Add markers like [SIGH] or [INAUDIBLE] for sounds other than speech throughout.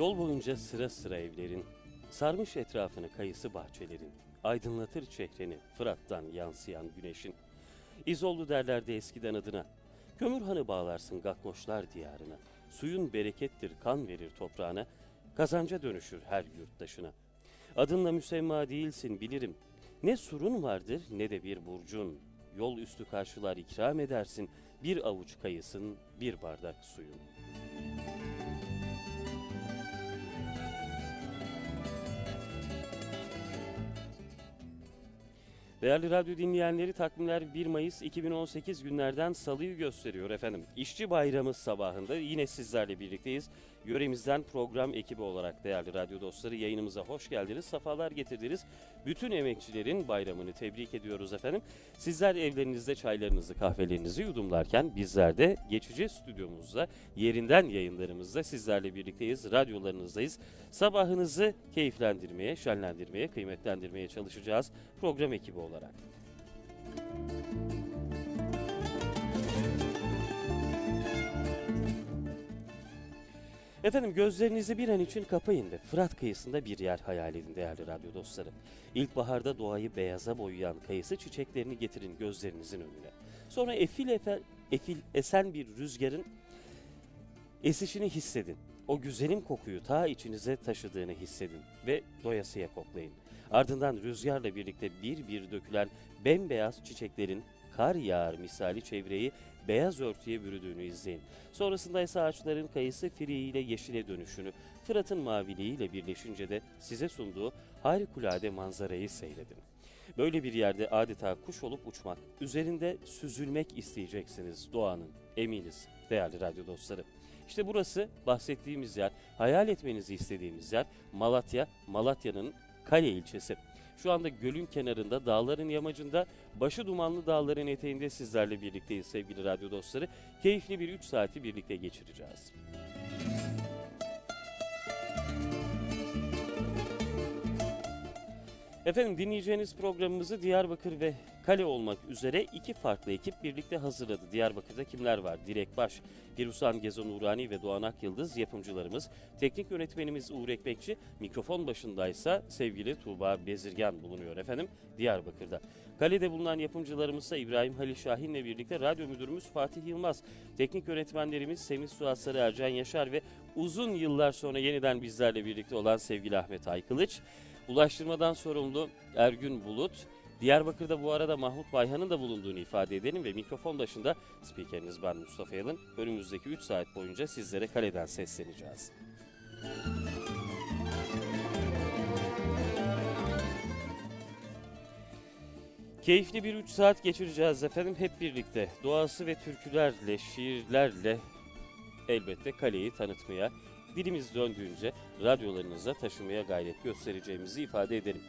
Yol boyunca sıra sıra evlerin, sarmış etrafını kayısı bahçelerin, aydınlatır çehreni Fırat'tan yansıyan güneşin. İzollu derlerdi eskiden adına, kömürhanı bağlarsın Gakmoşlar diyarına, suyun berekettir kan verir toprağına, kazanca dönüşür her yurttaşına. Adınla müsemma değilsin bilirim, ne surun vardır ne de bir burcun, yol üstü karşılar ikram edersin, bir avuç kayısın, bir bardak suyun. Değerli radyo dinleyenleri takvimler 1 Mayıs 2018 günlerden salıyı gösteriyor efendim. İşçi bayramı sabahında yine sizlerle birlikteyiz. Yöremizden program ekibi olarak değerli radyo dostları yayınımıza hoş geldiniz, sefalar getirdiniz. Bütün emekçilerin bayramını tebrik ediyoruz efendim. Sizler evlerinizde çaylarınızı, kahvelerinizi yudumlarken bizler de geçici stüdyomuzda, yerinden yayınlarımızda sizlerle birlikteyiz, radyolarınızdayız. Sabahınızı keyiflendirmeye, şenlendirmeye, kıymetlendirmeye çalışacağız program ekibi olarak. Efendim gözlerinizi bir an için kapayın ve Fırat kıyısında bir yer hayal edin değerli radyo dostları. İlkbaharda doğayı beyaza boyayan kayısı çiçeklerini getirin gözlerinizin önüne. Sonra efil, efe, efil esen bir rüzgarın esişini hissedin. O güzelim kokuyu ta içinize taşıdığını hissedin ve doyasıya koklayın. Ardından rüzgarla birlikte bir bir dökülen bembeyaz çiçeklerin kar yağar misali çevreyi beyaz örtüye bürüdüğünü izleyin. Sonrasında ise ağaçların kayısı firiğiyle yeşile dönüşünü, Fırat'ın maviliğiyle birleşince de size sunduğu harikulade manzarayı seyredin. Böyle bir yerde adeta kuş olup uçmak, üzerinde süzülmek isteyeceksiniz doğanın, eminiz değerli radyo dostları. İşte burası bahsettiğimiz yer, hayal etmenizi istediğimiz yer Malatya, Malatya'nın Kale ilçesi. Şu anda gölün kenarında, dağların yamacında, başı dumanlı dağların eteğinde sizlerle birlikteyiz sevgili radyo dostları. Keyifli bir 3 saati birlikte geçireceğiz. Efendim dinleyeceğiniz programımızı Diyarbakır ve Kale olmak üzere iki farklı ekip birlikte hazırladı. Diyarbakır'da kimler var? Dilek Baş, Firuzan Gezon Urani ve Doğan Akyıldız yapımcılarımız. Teknik yönetmenimiz Uğur Ekmekçi, mikrofon başındaysa sevgili Tuğba Bezirgen bulunuyor efendim Diyarbakır'da. Kale'de bulunan yapımcılarımız ise İbrahim Halil Şahin'le birlikte radyo müdürümüz Fatih Yılmaz, teknik yönetmenlerimiz Semih Suat Sarı Ercan Yaşar ve uzun yıllar sonra yeniden bizlerle birlikte olan sevgili Ahmet Aykılıç. Ulaştırmadan sorumlu Ergün Bulut, Diyarbakır'da bu arada Mahmut Bayhan'ın da bulunduğunu ifade edelim ve mikrofon başında spikeriniz ben Mustafa Yalın. Önümüzdeki 3 saat boyunca sizlere kaleden sesleneceğiz. Keyifli bir 3 saat geçireceğiz efendim hep birlikte. Doğası ve türkülerle, şiirlerle elbette kaleyi tanıtmaya, dilimiz döndüğünce radyolarınıza taşımaya gayret göstereceğimizi ifade edelim.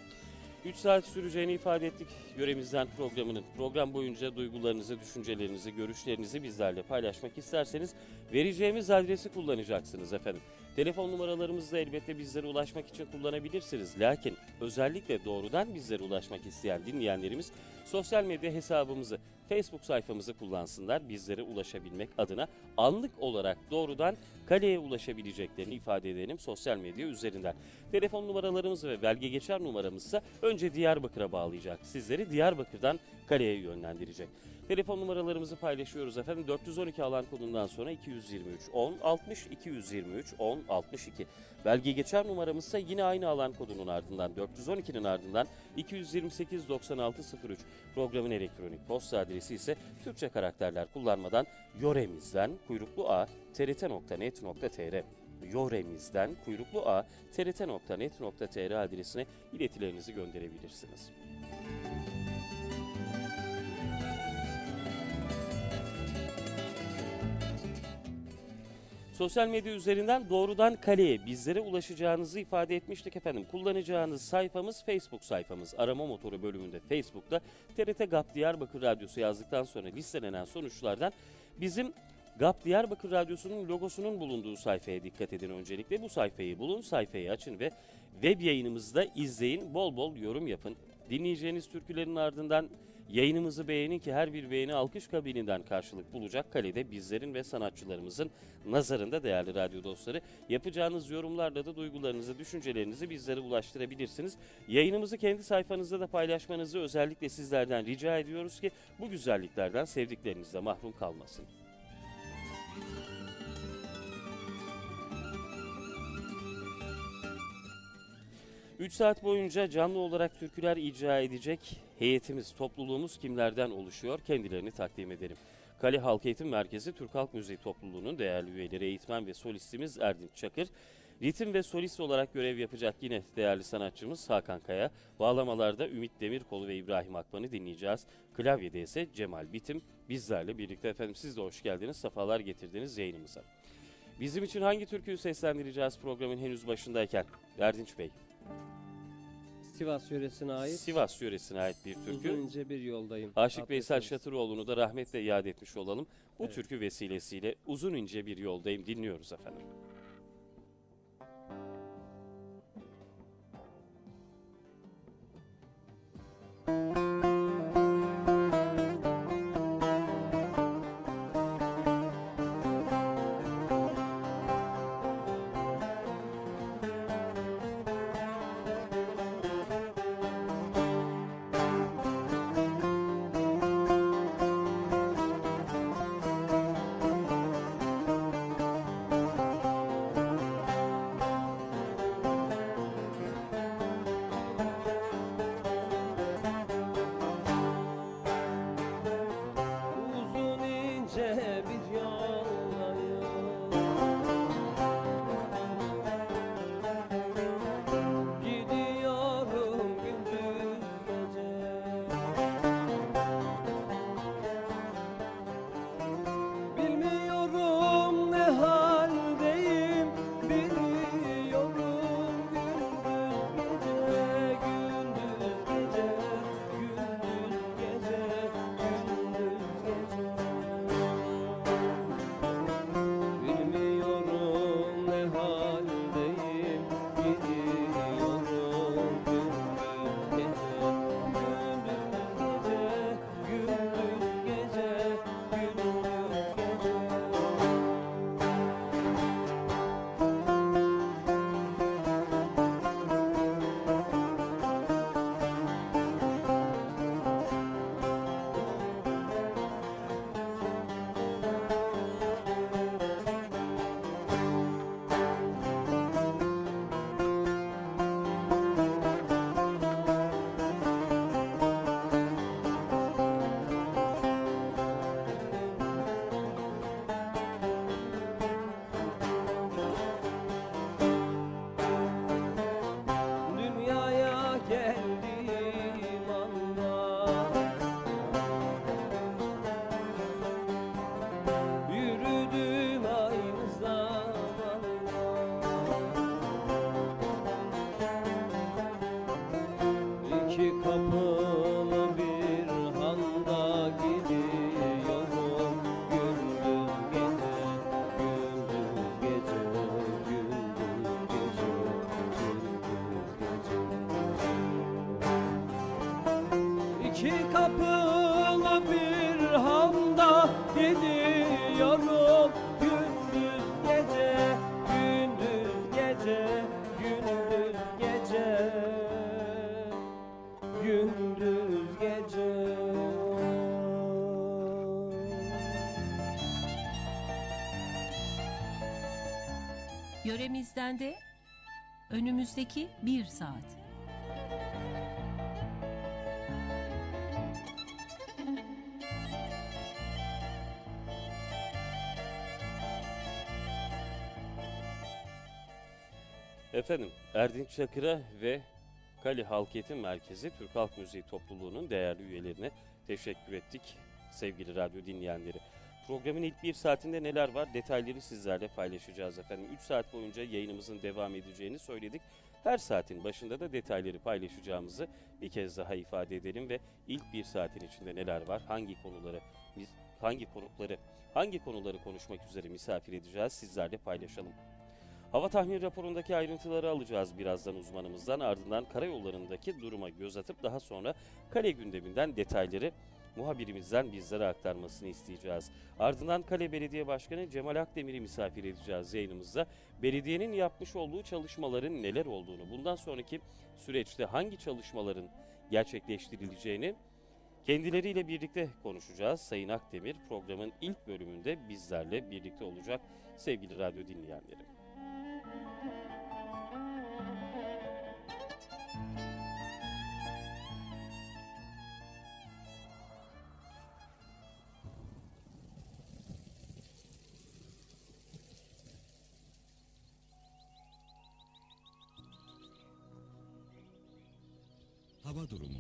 3 saat süreceğini ifade ettik yöremizden programının. Program boyunca duygularınızı, düşüncelerinizi, görüşlerinizi bizlerle paylaşmak isterseniz vereceğimiz adresi kullanacaksınız efendim. Telefon numaralarımızı da elbette bizlere ulaşmak için kullanabilirsiniz. Lakin özellikle doğrudan bizlere ulaşmak isteyen dinleyenlerimiz sosyal medya hesabımızı Facebook sayfamızı kullansınlar. Bizlere ulaşabilmek adına anlık olarak doğrudan kaleye ulaşabileceklerini ifade edelim sosyal medya üzerinden. Telefon numaralarımız ve belge geçer numaramızsa önce Diyarbakır'a bağlayacak. Sizleri Diyarbakır'dan kaleye yönlendirecek. Telefon numaralarımızı paylaşıyoruz efendim. 412 alan kodundan sonra 223 10 60 223 10 62. Belge geçer numaramızsa yine aynı alan kodunun ardından 412'nin ardından 228 96 03. Programın elektronik posta adresi ise Türkçe karakterler kullanmadan yoremizden kuyruklu a trt.net.tr yoremizden kuyruklu a trt.net.tr adresine iletilerinizi gönderebilirsiniz. Sosyal medya üzerinden doğrudan kaleye bizlere ulaşacağınızı ifade etmiştik efendim. Kullanacağınız sayfamız Facebook sayfamız. Arama motoru bölümünde Facebook'ta TRT GAP Diyarbakır Radyosu yazdıktan sonra listelenen sonuçlardan bizim GAP Diyarbakır Radyosu'nun logosunun bulunduğu sayfaya dikkat edin öncelikle. Bu sayfayı bulun, sayfayı açın ve web yayınımızda izleyin, bol bol yorum yapın. Dinleyeceğiniz türkülerin ardından Yayınımızı beğenin ki her bir beğeni alkış kabininden karşılık bulacak kalede bizlerin ve sanatçılarımızın nazarında değerli radyo dostları. Yapacağınız yorumlarla da duygularınızı, düşüncelerinizi bizlere ulaştırabilirsiniz. Yayınımızı kendi sayfanızda da paylaşmanızı özellikle sizlerden rica ediyoruz ki bu güzelliklerden sevdikleriniz de mahrum kalmasın. 3 saat boyunca canlı olarak türküler icra edecek heyetimiz, topluluğumuz kimlerden oluşuyor? Kendilerini takdim edelim. Kale Halk Eğitim Merkezi Türk Halk Müziği Topluluğu'nun değerli üyeleri eğitmen ve solistimiz Erdinç Çakır. Ritim ve solist olarak görev yapacak yine değerli sanatçımız Hakan Kaya. Bağlamalarda Ümit Demirkol ve İbrahim Akman'ı dinleyeceğiz. Klavyede ise Cemal Bitim bizlerle birlikte efendim siz de hoş geldiniz, sefalar getirdiniz yayınımıza. Bizim için hangi türküyü seslendireceğiz programın henüz başındayken? Erdinç Bey. Sivas yöresine ait Sivas yöresine ait bir türkü. uzun ince bir yoldayım. Aşık Veysel. Şatıroğlu'nu da rahmetle yad etmiş olalım. Bu Evet. türkü vesilesiyle uzun ince bir yoldayım dinliyoruz efendim. Uzun Yöremizden de önümüzdeki bir saat. Efendim Erdinç Çakır'a ve Kali Halk Eğitim Merkezi Türk Halk Müziği Topluluğu'nun değerli üyelerine teşekkür ettik sevgili radyo dinleyenleri. Programın ilk bir saatinde neler var detayları sizlerle paylaşacağız efendim. 3 saat boyunca yayınımızın devam edeceğini söyledik. Her saatin başında da detayları paylaşacağımızı bir kez daha ifade edelim ve ilk bir saatin içinde neler var, hangi konuları, biz hangi konukları, hangi konuları konuşmak üzere misafir edeceğiz sizlerle paylaşalım. Hava tahmin raporundaki ayrıntıları alacağız birazdan uzmanımızdan. Ardından karayollarındaki duruma göz atıp daha sonra kale gündeminden detayları muhabirimizden bizlere aktarmasını isteyeceğiz. Ardından Kale Belediye Başkanı Cemal Akdemir'i misafir edeceğiz yayınımızda. Belediyenin yapmış olduğu çalışmaların neler olduğunu, bundan sonraki süreçte hangi çalışmaların gerçekleştirileceğini kendileriyle birlikte konuşacağız. Sayın Akdemir programın ilk bölümünde bizlerle birlikte olacak sevgili radyo dinleyenleri. Hava durumu.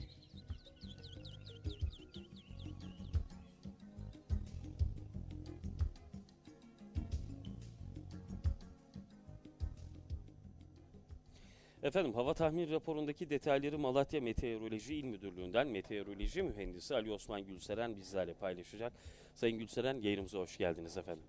Efendim hava tahmin raporundaki detayları Malatya Meteoroloji İl Müdürlüğü'nden meteoroloji mühendisi Ali Osman Gülseren bizlerle paylaşacak. Sayın Gülseren yayınımıza hoş geldiniz efendim.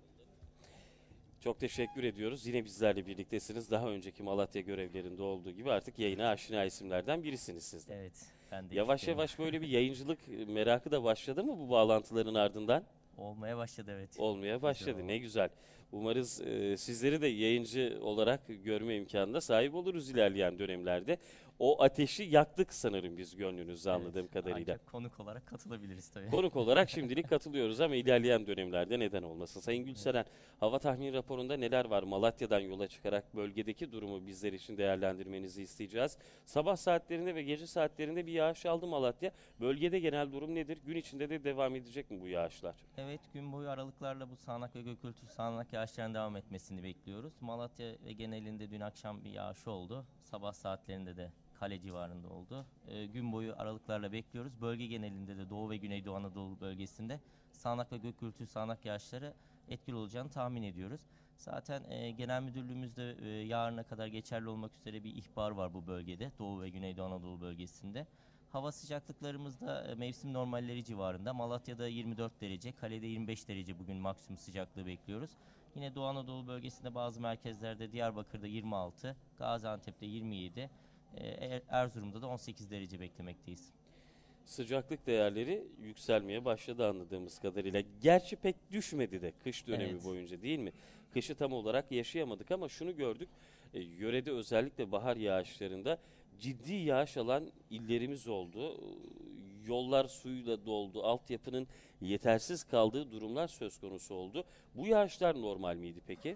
Çok teşekkür ediyoruz. Yine bizlerle birliktesiniz. Daha önceki Malatya görevlerinde olduğu gibi artık yayına aşina isimlerden birisiniz siz de. Evet. Ben de Yavaş yavaş böyle bir yayıncılık merakı da başladı mı bu bağlantıların ardından? olmaya başladı evet. Olmaya başladı. oldu. Ne güzel. Umarız e, sizleri de yayıncı olarak görme imkanına sahip oluruz ilerleyen dönemlerde. O ateşi yaktık sanırım biz gönlünüzde anladığım Evet, kadarıyla. Ancak konuk olarak katılabiliriz tabii. Konuk olarak şimdilik [LAUGHS] katılıyoruz ama ilerleyen dönemlerde neden olmasın. Sayın Gülseren, hava tahmin raporunda neler var? Malatya'dan yola çıkarak bölgedeki durumu bizler için değerlendirmenizi isteyeceğiz. Sabah saatlerinde ve gece saatlerinde bir yağış aldı Malatya. Bölgede genel durum nedir? Gün içinde de devam edecek mi bu yağışlar? Evet gün boyu aralıklarla bu sağanak ve gökültü sağanak yağışların devam etmesini bekliyoruz. Malatya ve genelinde dün akşam bir yağış oldu. Sabah saatlerinde de kale civarında oldu. Ee, gün boyu aralıklarla bekliyoruz. Bölge genelinde de Doğu ve Güneydoğu Anadolu bölgesinde sağanak ve gökültü sağanak yağışları etkili olacağını tahmin ediyoruz. Zaten e, genel müdürlüğümüzde e, yarına kadar geçerli olmak üzere bir ihbar var bu bölgede. Doğu ve Güneydoğu Anadolu bölgesinde. Hava sıcaklıklarımız da e, mevsim normalleri civarında. Malatya'da 24 derece, Kale'de 25 derece bugün maksimum sıcaklığı bekliyoruz. Yine Doğu Anadolu bölgesinde bazı merkezlerde Diyarbakır'da 26, Gaziantep'te 27, e, Er- Erzurum'da da 18 derece beklemekteyiz. Sıcaklık değerleri yükselmeye başladı anladığımız kadarıyla. Gerçi pek düşmedi de kış dönemi Evet. boyunca değil mi? Kışı tam olarak yaşayamadık ama şunu gördük. E, yörede özellikle bahar yağışlarında ciddi yağış alan illerimiz oldu. Yollar suyla doldu. Altyapının yetersiz kaldığı durumlar söz konusu oldu. Bu yağışlar normal miydi peki?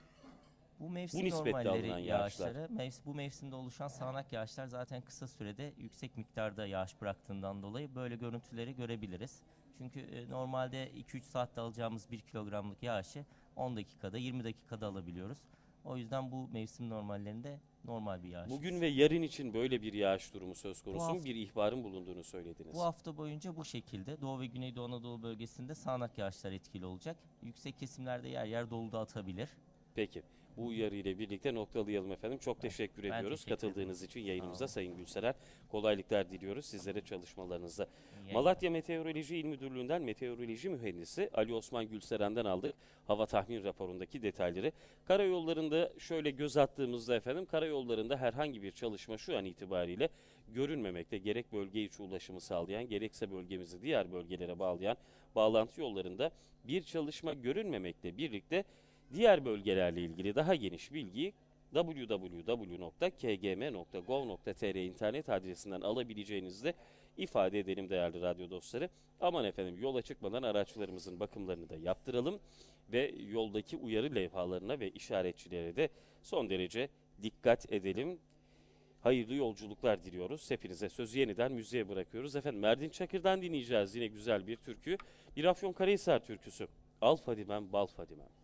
Bu mevsim nispetle alınan normalleri yağışlar. yağışları, mevs- bu mevsimde oluşan sağanak yağışlar zaten kısa sürede yüksek miktarda yağış bıraktığından dolayı böyle görüntüleri görebiliriz. Çünkü e, normalde 2-3 saatte alacağımız 1 kilogramlık yağışı 10 dakikada 20 dakikada alabiliyoruz. O yüzden bu mevsim normallerinde normal bir yağış. Bugün ve yarın için böyle bir yağış durumu söz konusu mu? hafta- Bir ihbarın bulunduğunu söylediniz. Bu hafta boyunca bu şekilde Doğu ve Güneydoğu Anadolu bölgesinde sağanak yağışlar etkili olacak. Yüksek kesimlerde yer yer dolu da atabilir. Peki bu uyarı ile birlikte noktalayalım efendim. Çok teşekkür ben ediyoruz teşekkür katıldığınız için yayınımıza Sayın Gülseler. Kolaylıklar diliyoruz sizlere çalışmalarınızda. İyi Malatya Meteoroloji İl Müdürlüğü'nden meteoroloji mühendisi Ali Osman Gülseren'den aldık hava tahmin raporundaki detayları. Karayollarında şöyle göz attığımızda efendim karayollarında herhangi bir çalışma şu an itibariyle görünmemekte. Gerek bölge içi ulaşımı sağlayan gerekse bölgemizi diğer bölgelere bağlayan bağlantı yollarında bir çalışma görünmemekle birlikte Diğer bölgelerle ilgili daha geniş bilgi www.kgm.gov.tr internet adresinden alabileceğinizi de ifade edelim değerli radyo dostları. Aman efendim yola çıkmadan araçlarımızın bakımlarını da yaptıralım ve yoldaki uyarı levhalarına ve işaretçilere de son derece dikkat edelim. Hayırlı yolculuklar diliyoruz. Hepinize sözü yeniden müziğe bırakıyoruz. Efendim Merdin Çakır'dan dinleyeceğiz yine güzel bir türkü. Bir Afyonkarahisar türküsü. Al Fadimem Bal Fadimem.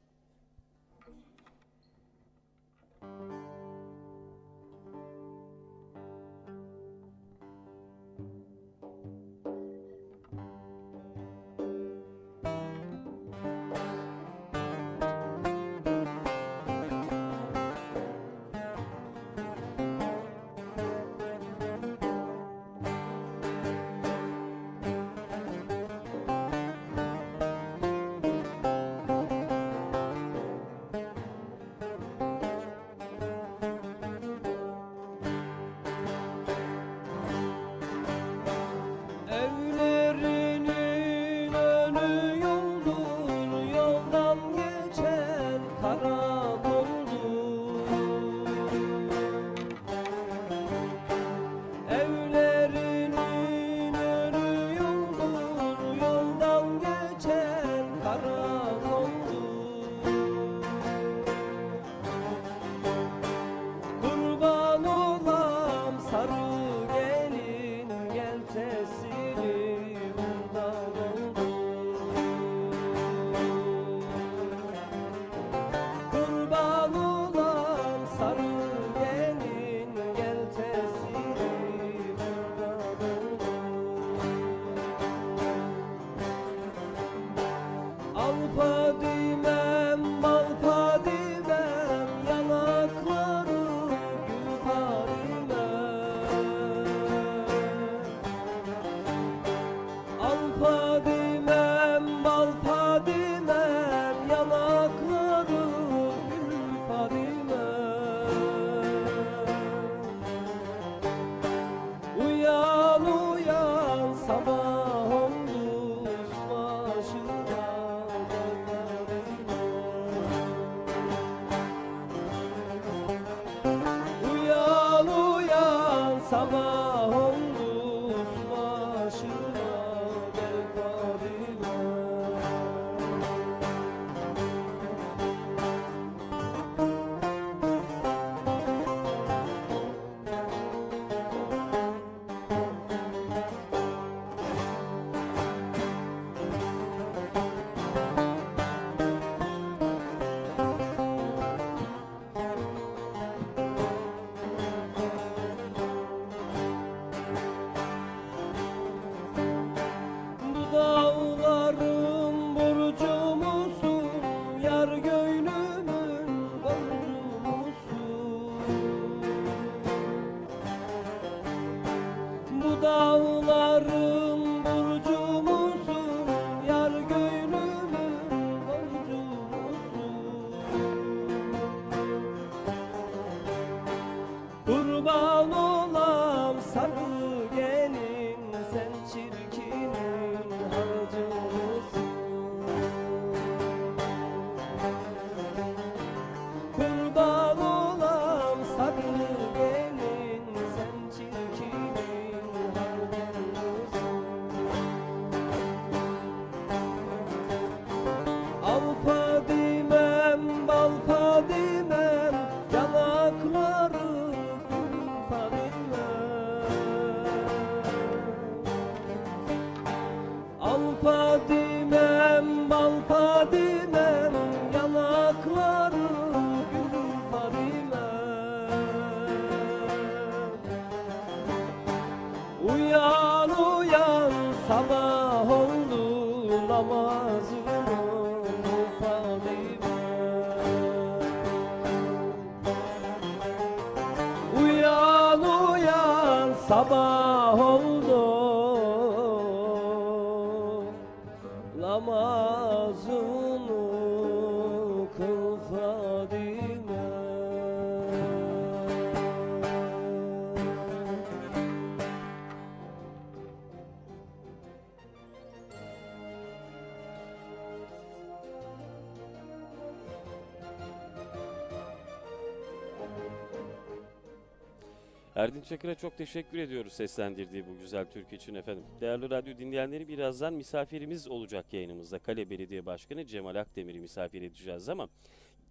Erdinç Çakır'a çok teşekkür ediyoruz seslendirdiği bu güzel türkü için efendim. Değerli radyo dinleyenleri birazdan misafirimiz olacak yayınımızda. Kale Belediye Başkanı Cemal Akdemir'i misafir edeceğiz ama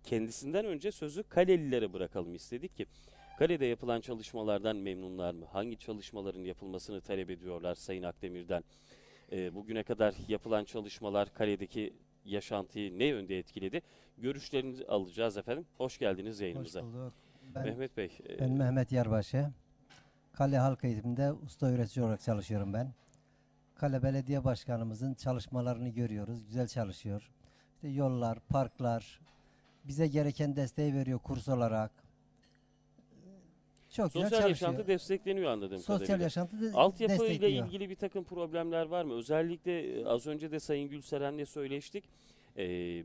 kendisinden önce sözü Kalelilere bırakalım istedik ki Kalede yapılan çalışmalardan memnunlar mı? Hangi çalışmaların yapılmasını talep ediyorlar Sayın Akdemir'den? Ee, bugüne kadar yapılan çalışmalar kaledeki yaşantıyı ne yönde etkiledi? Görüşlerinizi alacağız efendim. Hoş geldiniz Hoş yayınımıza. bulduk. Ben, Mehmet Bey, e, ben Mehmet Yarbaşı. Kale Halk Eğitiminde usta öğretici olarak çalışıyorum ben. Kale Belediye Başkanımızın çalışmalarını görüyoruz. Güzel çalışıyor. İşte yollar, parklar, bize gereken desteği veriyor kurs olarak. Çok sosyal çalışıyor. yaşantı destekleniyor anladığım Sosyal kadarıyla. yaşantı da Altyapı ile ilgili bir takım problemler var mı? Özellikle e, az önce de Sayın Gülseren'le söyleştik. Ee,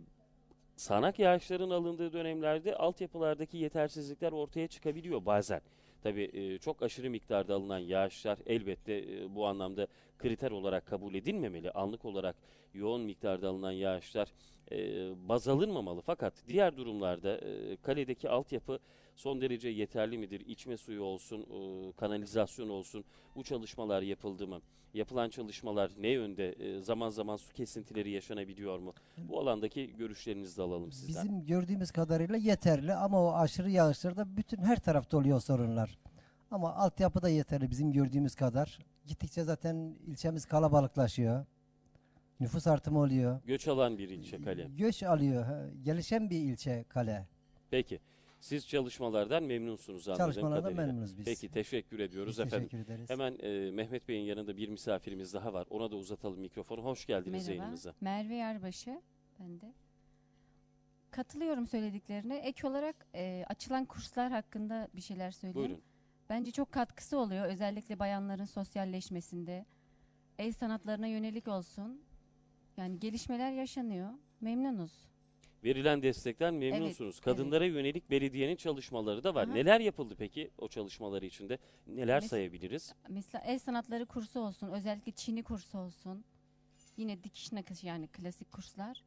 sağanak yağışların alındığı dönemlerde altyapılardaki yetersizlikler ortaya çıkabiliyor bazen. Tabii e, çok aşırı miktarda alınan yağışlar elbette e, bu anlamda kriter olarak kabul edilmemeli. Anlık olarak yoğun miktarda alınan yağışlar e, baz alınmamalı. Fakat diğer durumlarda kaledeki altyapı son derece yeterli midir? İçme suyu olsun, e, kanalizasyon olsun bu çalışmalar yapıldı mı? Yapılan çalışmalar ne yönde? E, zaman zaman su kesintileri yaşanabiliyor mu? Bu alandaki görüşlerinizi de alalım sizden. Bizim gördüğümüz kadarıyla yeterli ama o aşırı yağışlarda bütün her tarafta oluyor sorunlar. Ama altyapı da yeterli bizim gördüğümüz kadar. Gittikçe zaten ilçemiz kalabalıklaşıyor. Nüfus artımı oluyor. Göç alan bir ilçe kale. Göç alıyor. Gelişen bir ilçe kale. Peki. Siz çalışmalardan memnunsunuz anladığım Çalışmalardan kadarıyla. memnunuz biz. Peki teşekkür ediyoruz Biz efendim. teşekkür ederiz. Hemen e, Mehmet Bey'in yanında bir misafirimiz daha var. Ona da uzatalım mikrofonu. Hoş geldiniz Merhaba, yayınımıza. Merve Yarbaşı ben de. Katılıyorum söylediklerine. Ek olarak e, açılan kurslar hakkında bir şeyler söyleyeyim. Buyurun. Bence çok katkısı oluyor. Özellikle bayanların sosyalleşmesinde. El sanatlarına yönelik olsun. Yani gelişmeler yaşanıyor. Memnunuz. Verilen destekten memnunsunuz. Kadınlara yönelik belediyenin çalışmaları da var. Aha. Neler yapıldı peki o çalışmaları içinde? Neler Mes- sayabiliriz? Mesela el sanatları kursu olsun. Özellikle Çini kursu olsun. Yine dikiş nakış yani klasik kurslar.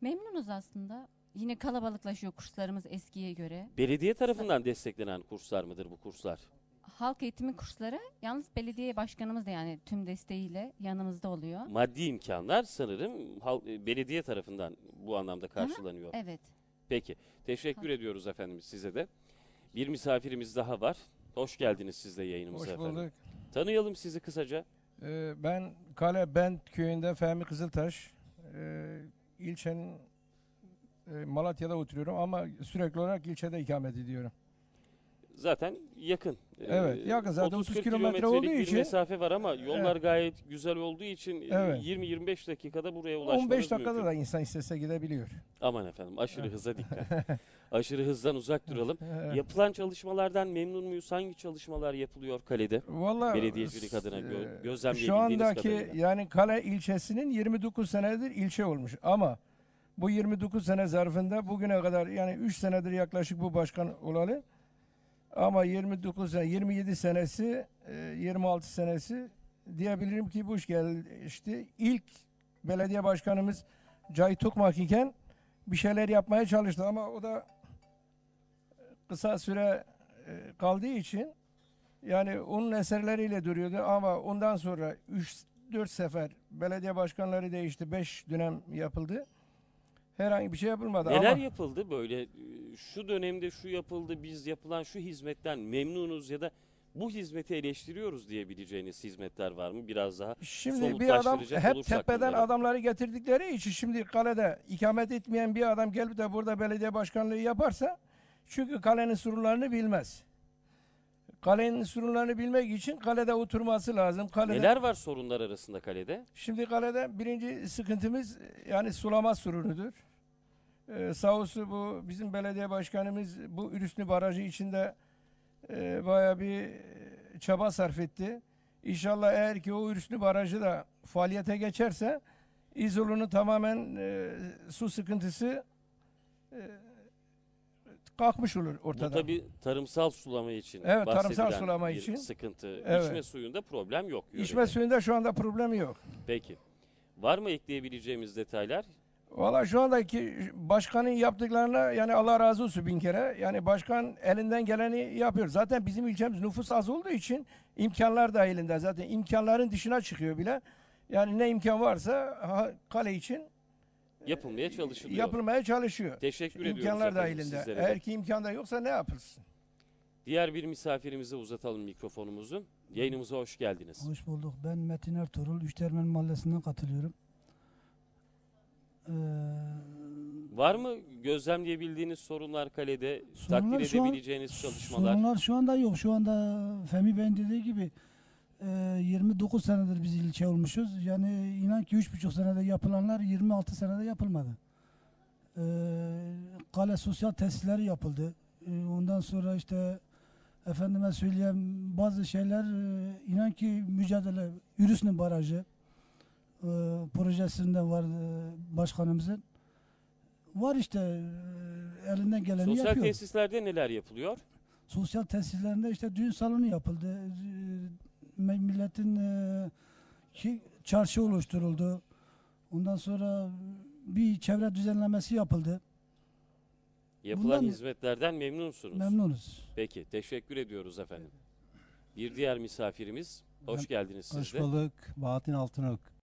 Memnunuz aslında. Yine kalabalıklaşıyor kurslarımız eskiye göre. Belediye tarafından desteklenen kurslar mıdır bu kurslar? Halk eğitimi kursları yalnız belediye başkanımız da yani tüm desteğiyle yanımızda oluyor. Maddi imkanlar sanırım hal- e, belediye tarafından bu anlamda karşılanıyor. Evet. Peki. Teşekkür ediyoruz efendim size de. Bir misafirimiz daha var. Hoş geldiniz siz de yayınımıza Hoş efendim. bulduk. Tanıyalım sizi kısaca. Ee, ben Kale Bent köyünde Fehmi Kızıltaş. Ee, ilçenin e, Malatya'da oturuyorum ama sürekli olarak ilçede ikamet ediyorum. Zaten yakın. Ee, Evet, yakın. Zaten 30 30-40 kilometre olduğu bir için- mesafe var ama yollar gayet güzel olduğu için e, Evet. 20-25 dakikada buraya ulaşmanız 15 dakikada mümkün. da insan istese gidebiliyor. Aman efendim aşırı hıza dikkat. [LAUGHS] aşırı hızdan uzak duralım. Ee, Yapılan çalışmalardan memnun muyuz? Hangi çalışmalar yapılıyor kalede? Vallahi belediyecilik adına gö- e, gözlemleyebildiğiniz Şu andaki kadarıyla. yani Kale ilçesinin 29 senedir ilçe olmuş ama bu 29 sene zarfında bugüne kadar yani 3 senedir yaklaşık bu başkan olalı. Ama 29 sene, 27 senesi, e, 26 senesi diyebilirim ki bu iş geldi. İlk belediye başkanımız Cahit Tokmak iken bir şeyler yapmaya çalıştı ama o da kısa süre e, kaldığı için yani onun eserleriyle duruyordu ama ondan sonra 3-4 sefer belediye başkanları değişti. 5 dönem yapıldı. Herhangi bir şey yapılmadı Neler ama yapıldı böyle? Şu dönemde şu yapıldı, biz yapılan şu hizmetten memnunuz ya da bu hizmeti eleştiriyoruz diyebileceğiniz hizmetler var mı? Biraz daha şimdi bir adam hep tepeden bunları. adamları getirdikleri için şimdi kalede ikamet etmeyen bir adam gelip de burada belediye başkanlığı yaparsa çünkü kalenin sorunlarını bilmez. Kalenin sorunlarını bilmek için kalede oturması lazım. Kalede Neler var sorunlar arasında kalede? Şimdi kalede birinci sıkıntımız yani sulama sorunudur. Ee, sağ olsun bu bizim belediye başkanımız bu Ürüsnü Barajı içinde e, bayağı bir e, çaba sarf etti. İnşallah eğer ki o Ürüsnü Barajı da faaliyete geçerse İzolu'nun tamamen e, su sıkıntısı e, kalkmış olur Bu ortada. tabii tarımsal sulama için Evet, tarımsal bahsedilen sulama bir için. sıkıntı. Evet. İçme suyunda problem yok. İçme yörede. suyunda şu anda problemi yok. Peki. Var mı ekleyebileceğimiz detaylar? Valla şu andaki başkanın yaptıklarına yani Allah razı olsun bin kere. Yani başkan elinden geleni yapıyor. Zaten bizim ilçemiz nüfus az olduğu için imkanlar dahilinde. Zaten imkanların dışına çıkıyor bile. Yani ne imkan varsa kale için Yapılmaya çalışılıyor. yapılmaya çalışıyor. Teşekkür ediyoruz İmkanlar dahilinde. sizlere. Eğer ki imkanda yoksa ne yapılsın? Diğer bir misafirimize uzatalım mikrofonumuzu. Yayınımıza hoş geldiniz. Hoş bulduk. Ben Metin Ertuğrul. Üçtermen Mahallesi'nden katılıyorum. Ee, Var mı gözlemleyebildiğiniz sorunlar kalede, Sorunlar takdir şu an- edebileceğiniz çalışmalar? sorunlar şu anda yok. Şu anda Femi Bey'in dediği gibi e, 29 senedir biz ilçe olmuşuz. Yani inan ki 3,5 senede yapılanlar 26 senede yapılmadı. Ee, kale sosyal tesisleri yapıldı. Ee, ondan sonra işte efendime söyleyeyim bazı şeyler e, inan ki mücadele Ürüsnü Barajı e, projesinde var e, başkanımızın. Var işte e, elinden geleni Sosyal yapıyor. tesislerde neler yapılıyor? Sosyal tesislerinde işte düğün salonu yapıldı. E, Milletin e, ki çarşı oluşturuldu. Ondan sonra bir çevre düzenlemesi yapıldı. Yapılan Bundan- hizmetlerden memnunsunuz. Memnunuz. Peki, teşekkür ediyoruz efendim. Bir diğer misafirimiz, hoş geldiniz siz Hoş de. bulduk. Bahattin Altınok.